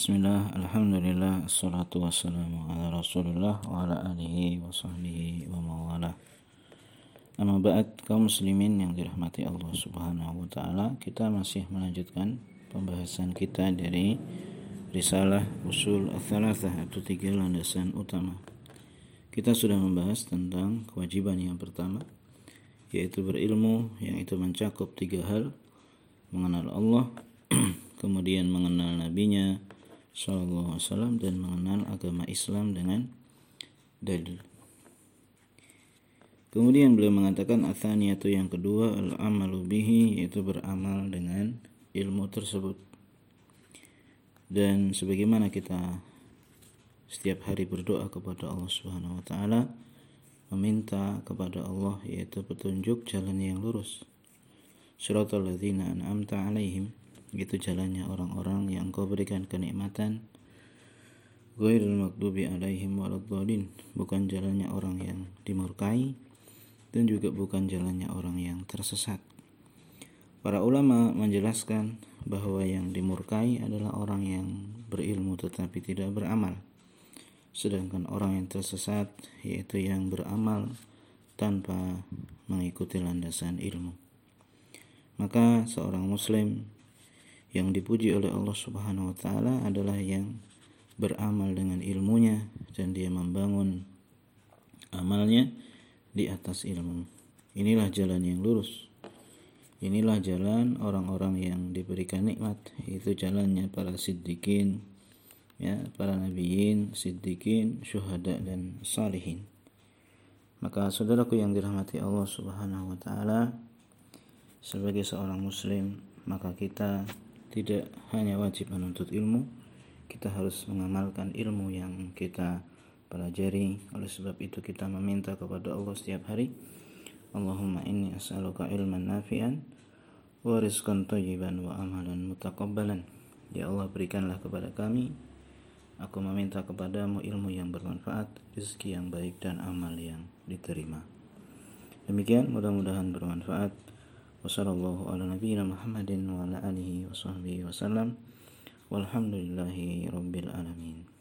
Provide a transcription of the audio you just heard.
Bismillah, Alhamdulillah, Assalatu wassalamu ala rasulullah wa ala alihi wa sahbihi wa mawala Amma ba'd, kaum muslimin yang dirahmati Allah subhanahu wa ta'ala Kita masih melanjutkan pembahasan kita dari Risalah Usul Al-Thalathah atau tiga landasan utama. Kita sudah membahas tentang kewajiban yang pertama Yaitu berilmu yang itu mencakup tiga hal Mengenal Allah kemudian mengenal nabinya sallallahu alaihi wasallam dan mengenal agama Islam dengan dalil. Kemudian beliau mengatakan athaniyatu yang kedua al-amalu bihi yaitu beramal dengan ilmu tersebut. Dan sebagaimana kita setiap hari berdoa kepada Allah Subhanahu wa taala meminta kepada Allah yaitu petunjuk jalan yang lurus. Suratul ladzina an'amta alaihim itu jalannya orang-orang yang kau berikan kenikmatan. Ghairul alaihim bukan jalannya orang yang dimurkai dan juga bukan jalannya orang yang tersesat. Para ulama menjelaskan bahwa yang dimurkai adalah orang yang berilmu tetapi tidak beramal. Sedangkan orang yang tersesat yaitu yang beramal tanpa mengikuti landasan ilmu. Maka seorang muslim yang dipuji oleh Allah Subhanahu wa taala adalah yang beramal dengan ilmunya dan dia membangun amalnya di atas ilmu. Inilah jalan yang lurus. Inilah jalan orang-orang yang diberikan nikmat, itu jalannya para siddiqin, ya, para nabiyin, siddiqin, syuhada dan salihin. Maka saudaraku yang dirahmati Allah Subhanahu wa taala, sebagai seorang muslim, maka kita tidak hanya wajib menuntut ilmu, kita harus mengamalkan ilmu yang kita pelajari. Oleh sebab itu kita meminta kepada Allah setiap hari, Allahumma inni as'aluka ilman nafi'an wa rizqan thayyiban wa amalan mutaqabbalan. Ya Allah berikanlah kepada kami Aku meminta kepadamu ilmu yang bermanfaat, rezeki yang baik dan amal yang diterima. Demikian mudah-mudahan bermanfaat. وصلى الله على نبينا محمد وعلى آله وصحبه وسلم والحمد لله رب العالمين.